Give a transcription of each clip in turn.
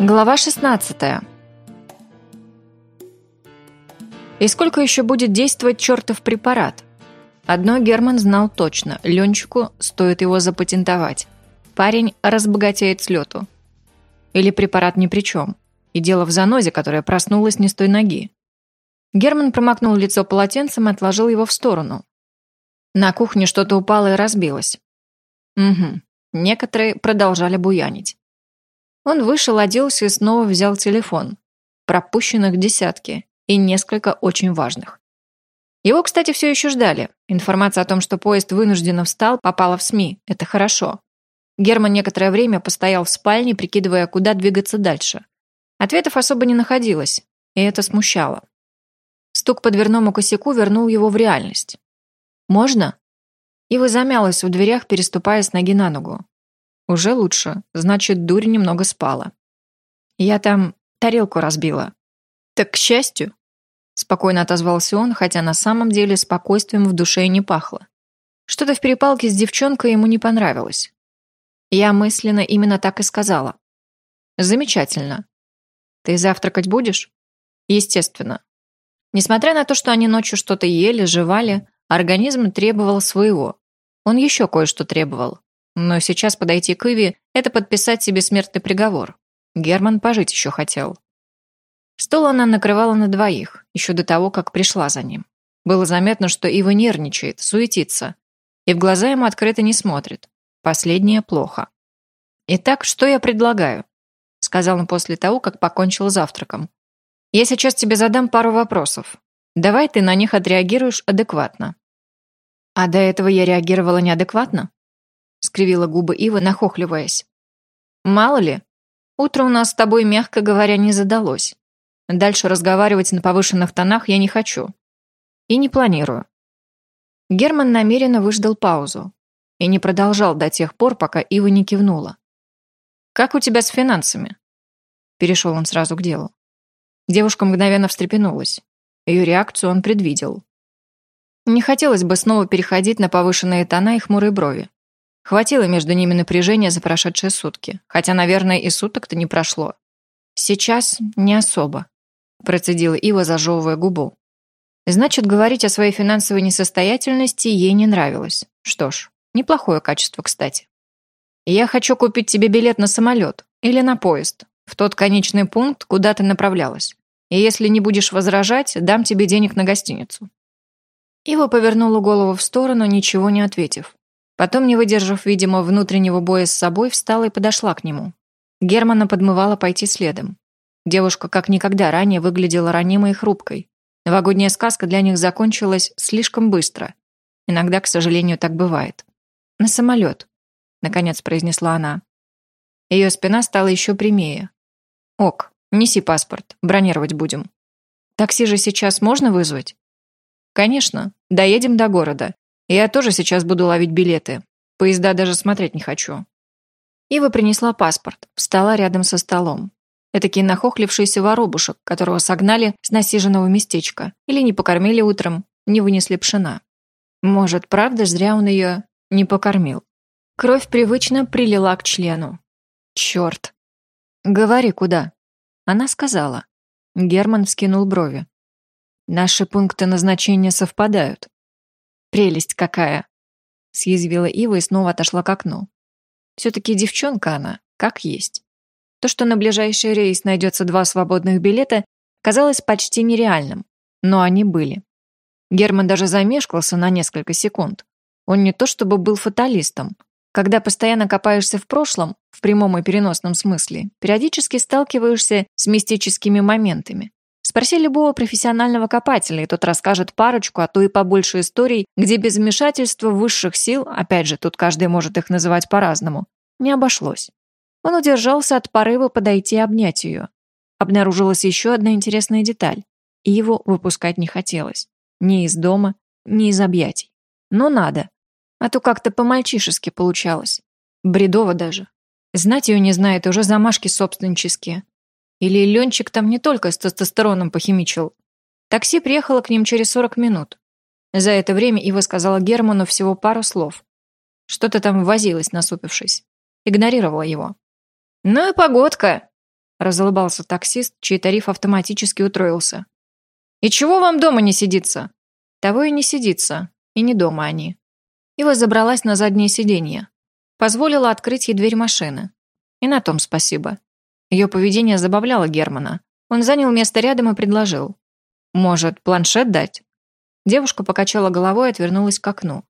Глава 16. И сколько еще будет действовать чертов препарат? Одно Герман знал точно. Ленчику стоит его запатентовать. Парень разбогатеет с лету. Или препарат ни при чем. И дело в занозе, которая проснулась не с той ноги. Герман промокнул лицо полотенцем и отложил его в сторону. На кухне что-то упало и разбилось. Угу. Некоторые продолжали буянить. Он вышел, оделся и снова взял телефон. Пропущенных десятки и несколько очень важных. Его, кстати, все еще ждали. Информация о том, что поезд вынужденно встал, попала в СМИ. Это хорошо. Герман некоторое время постоял в спальне, прикидывая, куда двигаться дальше. Ответов особо не находилось, и это смущало. Стук по дверному косяку вернул его в реальность. «Можно?» Ива замялась в дверях, переступая с ноги на ногу. «Уже лучше. Значит, дурь немного спала. Я там тарелку разбила. Так, к счастью...» Спокойно отозвался он, хотя на самом деле спокойствием в душе и не пахло. Что-то в перепалке с девчонкой ему не понравилось. Я мысленно именно так и сказала. «Замечательно. Ты завтракать будешь?» «Естественно». Несмотря на то, что они ночью что-то ели, жевали, организм требовал своего. Он еще кое-что требовал. Но сейчас подойти к Иви – это подписать себе смертный приговор. Герман пожить еще хотел. Стол она накрывала на двоих, еще до того, как пришла за ним. Было заметно, что Ива нервничает, суетится. И в глаза ему открыто не смотрит. Последнее плохо. «Итак, что я предлагаю?» Сказал он после того, как покончил завтраком. «Я сейчас тебе задам пару вопросов. Давай ты на них отреагируешь адекватно». «А до этого я реагировала неадекватно?» Скривила губы Ива, нахохливаясь. «Мало ли. Утро у нас с тобой, мягко говоря, не задалось. Дальше разговаривать на повышенных тонах я не хочу. И не планирую». Герман намеренно выждал паузу и не продолжал до тех пор, пока Ива не кивнула. «Как у тебя с финансами?» Перешел он сразу к делу. Девушка мгновенно встрепенулась. Ее реакцию он предвидел. Не хотелось бы снова переходить на повышенные тона и хмурые брови. Хватило между ними напряжения за прошедшие сутки, хотя, наверное, и суток-то не прошло. Сейчас не особо, процедила Ива, зажевывая губу. Значит, говорить о своей финансовой несостоятельности ей не нравилось. Что ж, неплохое качество, кстати. Я хочу купить тебе билет на самолет или на поезд, в тот конечный пункт, куда ты направлялась. И если не будешь возражать, дам тебе денег на гостиницу. Ива повернула голову в сторону, ничего не ответив. Потом, не выдержав, видимо, внутреннего боя с собой, встала и подошла к нему. Германа подмывала пойти следом. Девушка как никогда ранее выглядела ранимой и хрупкой. Новогодняя сказка для них закончилась слишком быстро. Иногда, к сожалению, так бывает. «На самолет», — наконец произнесла она. Ее спина стала еще прямее. «Ок, неси паспорт, бронировать будем». «Такси же сейчас можно вызвать?» «Конечно, доедем до города. Я тоже сейчас буду ловить билеты. Поезда даже смотреть не хочу. Ива принесла паспорт, встала рядом со столом. Этакий нахохлившийся воробушек, которого согнали с насиженного местечка. Или не покормили утром, не вынесли пшена. Может, правда, зря он ее не покормил. Кровь привычно прилила к члену. Черт. Говори, куда? Она сказала. Герман вскинул брови. Наши пункты назначения совпадают. Прелесть какая!» Съязвила Ива и снова отошла к окну. Все-таки девчонка она, как есть. То, что на ближайший рейс найдется два свободных билета, казалось почти нереальным. Но они были. Герман даже замешкался на несколько секунд. Он не то чтобы был фаталистом. Когда постоянно копаешься в прошлом, в прямом и переносном смысле, периодически сталкиваешься с мистическими моментами. Спроси любого профессионального копателя, и тот расскажет парочку, а то и побольше историй, где без вмешательства высших сил, опять же, тут каждый может их называть по-разному, не обошлось. Он удержался от порыва подойти и обнять ее. Обнаружилась еще одна интересная деталь, и его выпускать не хотелось. Ни из дома, ни из объятий. Но надо. А то как-то по-мальчишески получалось. Бредово даже. Знать ее не знает, уже замашки собственнические. Или Ленчик там не только с тестостероном похимичил. Такси приехало к ним через 40 минут. За это время Ива сказала Герману всего пару слов. Что-то там возилась, насупившись. Игнорировала его. «Ну и погодка!» – разулыбался таксист, чей тариф автоматически утроился. «И чего вам дома не сидится?» «Того и не сидится. И не дома они». Ива забралась на заднее сиденье. Позволила открыть ей дверь машины. И на том спасибо. Ее поведение забавляло Германа. Он занял место рядом и предложил. «Может, планшет дать?» Девушка покачала головой и отвернулась к окну.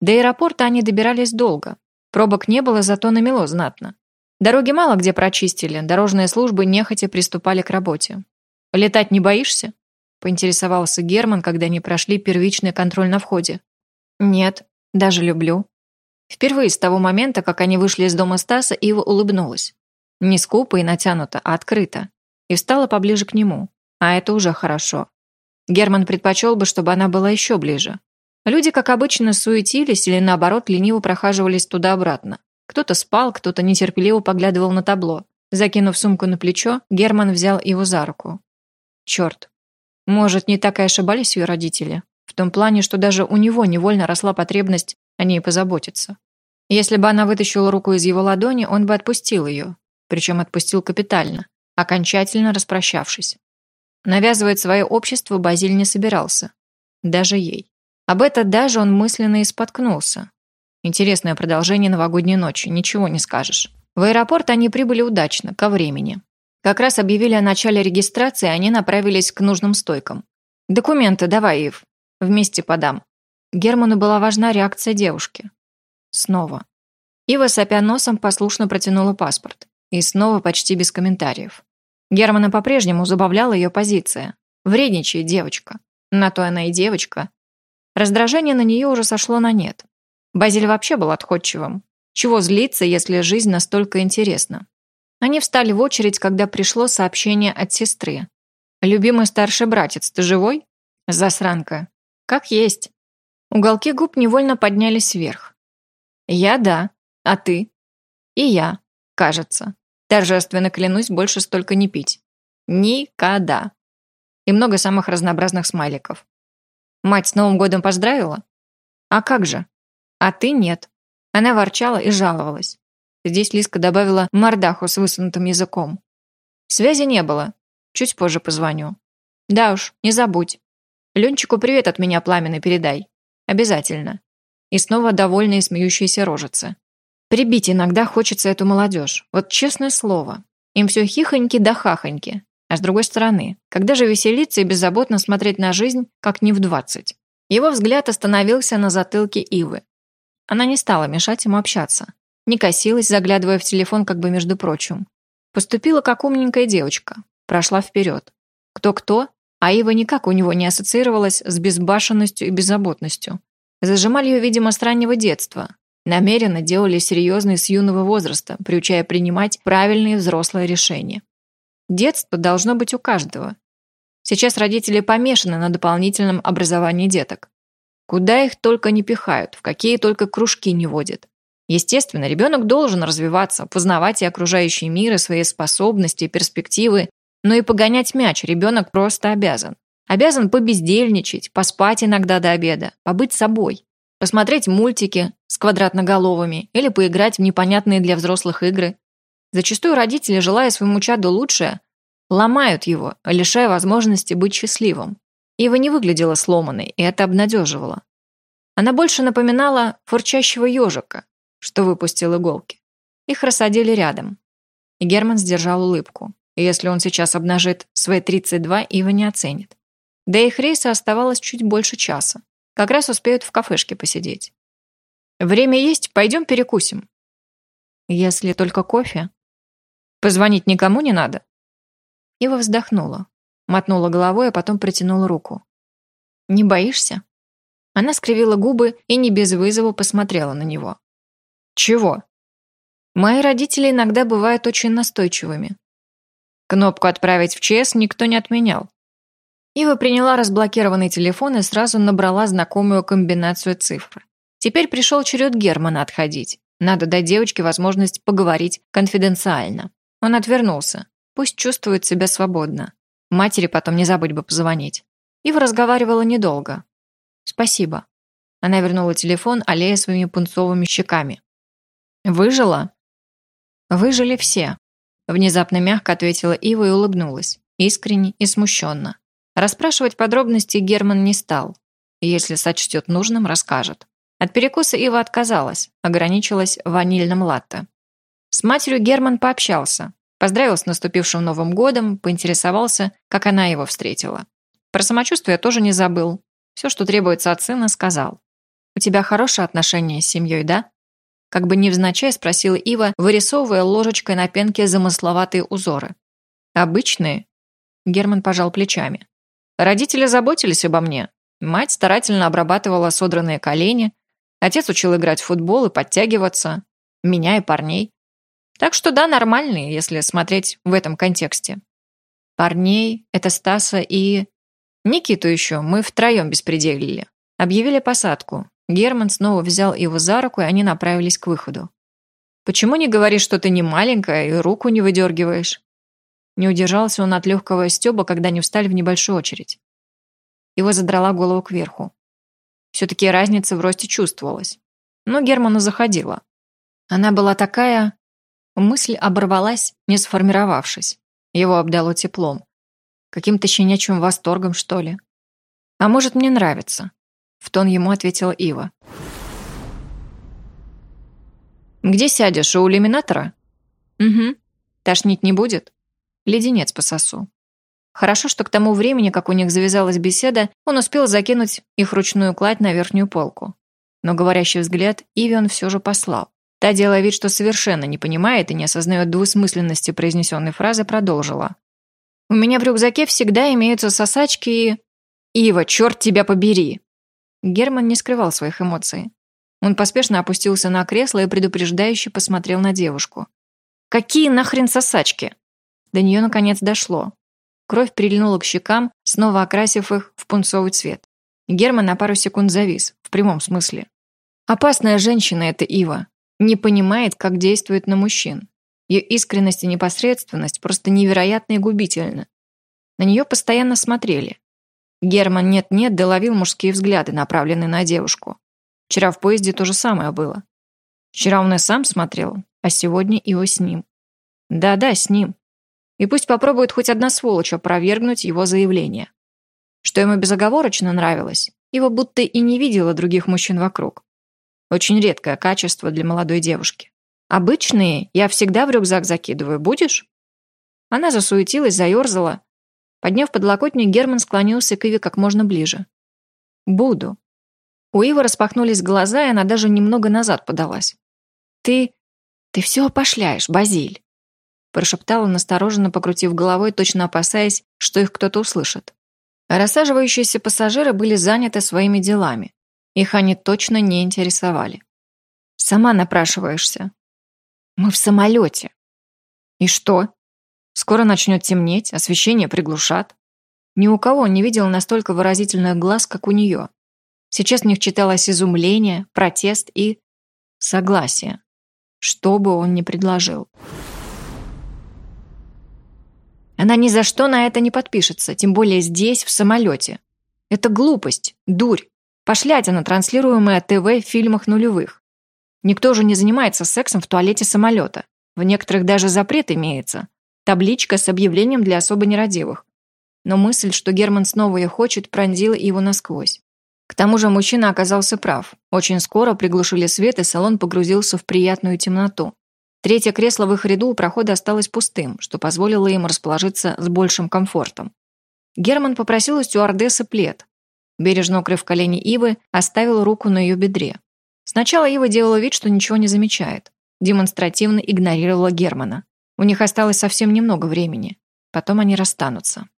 До аэропорта они добирались долго. Пробок не было, зато намело знатно. Дороги мало где прочистили, дорожные службы нехотя приступали к работе. «Летать не боишься?» – поинтересовался Герман, когда они прошли первичный контроль на входе. «Нет, даже люблю». Впервые с того момента, как они вышли из дома Стаса, Ива улыбнулась. Не скупо и натянуто, а открыто. И встала поближе к нему. А это уже хорошо. Герман предпочел бы, чтобы она была еще ближе. Люди, как обычно, суетились или, наоборот, лениво прохаживались туда-обратно. Кто-то спал, кто-то нетерпеливо поглядывал на табло. Закинув сумку на плечо, Герман взял его за руку. Черт. Может, не так и ошибались ее родители? В том плане, что даже у него невольно росла потребность о ней позаботиться. Если бы она вытащила руку из его ладони, он бы отпустил ее. Причем отпустил капитально, окончательно распрощавшись. Навязывать свое общество Базиль не собирался. Даже ей. Об это даже он мысленно и споткнулся. Интересное продолжение новогодней ночи, ничего не скажешь. В аэропорт они прибыли удачно, ко времени. Как раз объявили о начале регистрации, они направились к нужным стойкам. «Документы давай, Ив. Вместе подам». Герману была важна реакция девушки. Снова. Ива, сопя носом, послушно протянула паспорт. И снова почти без комментариев. Германа по-прежнему забавляла ее позиция. Вредничает девочка. На то она и девочка. Раздражение на нее уже сошло на нет. Базиль вообще был отходчивым. Чего злиться, если жизнь настолько интересна? Они встали в очередь, когда пришло сообщение от сестры. «Любимый старший братец, ты живой?» Засранка. «Как есть». Уголки губ невольно поднялись вверх. «Я да. А ты?» «И я. Кажется. Торжественно клянусь больше столько не пить. Никогда. И много самых разнообразных смайликов. Мать с Новым годом поздравила? А как же? А ты нет. Она ворчала и жаловалась. Здесь Лиска добавила мордаху с высунутым языком. Связи не было. Чуть позже позвоню. Да уж, не забудь. Ленчику привет от меня пламенный передай. Обязательно. И снова довольные смеющиеся рожицы. Прибить иногда хочется эту молодежь. Вот честное слово. Им все хихоньки да хахоньки. А с другой стороны, когда же веселиться и беззаботно смотреть на жизнь, как не в двадцать? Его взгляд остановился на затылке Ивы. Она не стала мешать ему общаться. Не косилась, заглядывая в телефон как бы между прочим. Поступила как умненькая девочка. Прошла вперед. Кто-кто, а Ива никак у него не ассоциировалась с безбашенностью и беззаботностью. Зажимали ее, видимо, с раннего детства, Намеренно делали серьезные с юного возраста, приучая принимать правильные взрослые решения. Детство должно быть у каждого. Сейчас родители помешаны на дополнительном образовании деток. Куда их только не пихают, в какие только кружки не водят. Естественно, ребенок должен развиваться, познавать и окружающий мир, и свои способности, и перспективы, но и погонять мяч ребенок просто обязан. Обязан побездельничать, поспать иногда до обеда, побыть собой посмотреть мультики с квадратноголовыми или поиграть в непонятные для взрослых игры. Зачастую родители, желая своему чаду лучшее, ломают его, лишая возможности быть счастливым. Ива не выглядела сломанной, и это обнадеживало. Она больше напоминала фурчащего ежика, что выпустил иголки. Их рассадили рядом. И Герман сдержал улыбку. И если он сейчас обнажит свои 32, Ива не оценит. До их рейса оставалось чуть больше часа. Как раз успеют в кафешке посидеть. Время есть, пойдем перекусим. Если только кофе. Позвонить никому не надо? Ива вздохнула, мотнула головой, а потом протянула руку. «Не боишься?» Она скривила губы и не без вызова посмотрела на него. «Чего?» «Мои родители иногда бывают очень настойчивыми. Кнопку «Отправить в ЧС» никто не отменял. Ива приняла разблокированный телефон и сразу набрала знакомую комбинацию цифр. Теперь пришел черед Германа отходить. Надо дать девочке возможность поговорить конфиденциально. Он отвернулся. Пусть чувствует себя свободно. Матери потом не забыть бы позвонить. Ива разговаривала недолго. «Спасибо». Она вернула телефон, аллея своими пунцовыми щеками. «Выжила?» «Выжили все. Внезапно мягко ответила Ива и улыбнулась, искренне и смущенно. Расспрашивать подробности Герман не стал. Если сочтет нужным, расскажет. От перекуса Ива отказалась, ограничилась ванильным латте. С матерью Герман пообщался, поздравил с наступившим Новым годом, поинтересовался, как она его встретила. Про самочувствие тоже не забыл. Все, что требуется от сына, сказал. «У тебя хорошие отношения с семьей, да?» Как бы невзначай спросила Ива, вырисовывая ложечкой на пенке замысловатые узоры. «Обычные?» Герман пожал плечами. «Родители заботились обо мне. Мать старательно обрабатывала содранные колени. Отец учил играть в футбол и подтягиваться. Меня и парней. Так что да, нормальные, если смотреть в этом контексте. Парней — это Стаса и... Никиту еще мы втроем беспределили. Объявили посадку. Герман снова взял его за руку, и они направились к выходу. «Почему не говоришь, что ты не маленькая и руку не выдергиваешь?» Не удержался он от легкого стеба, когда они встали в небольшую очередь. Его задрала голову кверху. Все-таки разница в росте чувствовалась. Но Герману заходила. Она была такая... Мысль оборвалась, не сформировавшись. Его обдало теплом. Каким-то щенячьим восторгом, что ли. А может, мне нравится. В тон ему ответила Ива. «Где сядешь, у иллюминатора?» «Угу. Тошнить не будет?» «Леденец пососу». Хорошо, что к тому времени, как у них завязалась беседа, он успел закинуть их ручную кладь на верхнюю полку. Но говорящий взгляд Иви он все же послал. Та, делая вид, что совершенно не понимает и не осознает двусмысленности произнесенной фразы, продолжила. «У меня в рюкзаке всегда имеются сосачки и...» «Ива, черт тебя побери!» Герман не скрывал своих эмоций. Он поспешно опустился на кресло и предупреждающе посмотрел на девушку. «Какие нахрен сосачки?» До нее наконец дошло. Кровь прильнула к щекам, снова окрасив их в пунцовый цвет. Герман на пару секунд завис, в прямом смысле. Опасная женщина эта Ива. Не понимает, как действует на мужчин. Ее искренность и непосредственность просто невероятно и губительны. На нее постоянно смотрели. Герман нет-нет доловил мужские взгляды, направленные на девушку. Вчера в поезде то же самое было. Вчера он и сам смотрел, а сегодня его с ним. Да-да, с ним. И пусть попробует хоть одна сволочь опровергнуть его заявление. Что ему безоговорочно нравилось, его будто и не видела других мужчин вокруг. Очень редкое качество для молодой девушки. Обычные я всегда в рюкзак закидываю, будешь? Она засуетилась, заерзала, Подняв подлокотник, Герман склонился к Иве как можно ближе. «Буду». У Ивы распахнулись глаза, и она даже немного назад подалась. «Ты... ты все опошляешь, Базиль», прошептала, настороженно покрутив головой, точно опасаясь, что их кто-то услышит. рассаживающиеся пассажиры были заняты своими делами. Их они точно не интересовали. «Сама напрашиваешься». «Мы в самолете». «И что?» Скоро начнет темнеть, освещение приглушат. Ни у кого не видел настолько выразительных глаз, как у нее. Сейчас в них читалось изумление, протест и согласие. Что бы он ни предложил. Она ни за что на это не подпишется, тем более здесь, в самолете. Это глупость, дурь, пошлятина, транслируемая ТВ в фильмах нулевых. Никто же не занимается сексом в туалете самолета. В некоторых даже запрет имеется табличка с объявлением для особо нерадивых. Но мысль, что Герман снова ее хочет, пронзила его насквозь. К тому же мужчина оказался прав. Очень скоро приглушили свет, и салон погрузился в приятную темноту. Третье кресло в их ряду у прохода осталось пустым, что позволило им расположиться с большим комфортом. Герман попросил у стюардессы плед. Бережно укрыв колени Ивы, оставил руку на ее бедре. Сначала Ива делала вид, что ничего не замечает. Демонстративно игнорировала Германа. У них осталось совсем немного времени. Потом они расстанутся.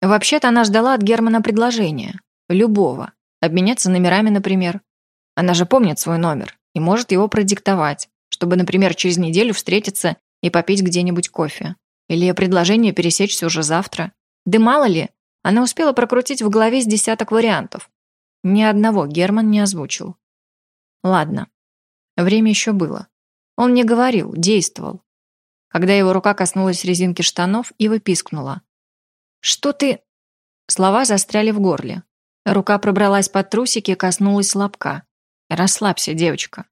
Вообще-то она ждала от Германа предложения. Любого. Обменяться номерами, например. Она же помнит свой номер и может его продиктовать, чтобы, например, через неделю встретиться и попить где-нибудь кофе. Или предложение пересечься уже завтра. Да мало ли, она успела прокрутить в голове с десяток вариантов. Ни одного Герман не озвучил. Ладно. Время еще было. Он не говорил, действовал. Когда его рука коснулась резинки штанов, Ива пискнула. «Что ты...» Слова застряли в горле. Рука пробралась под трусики и коснулась лобка. «Расслабься, девочка.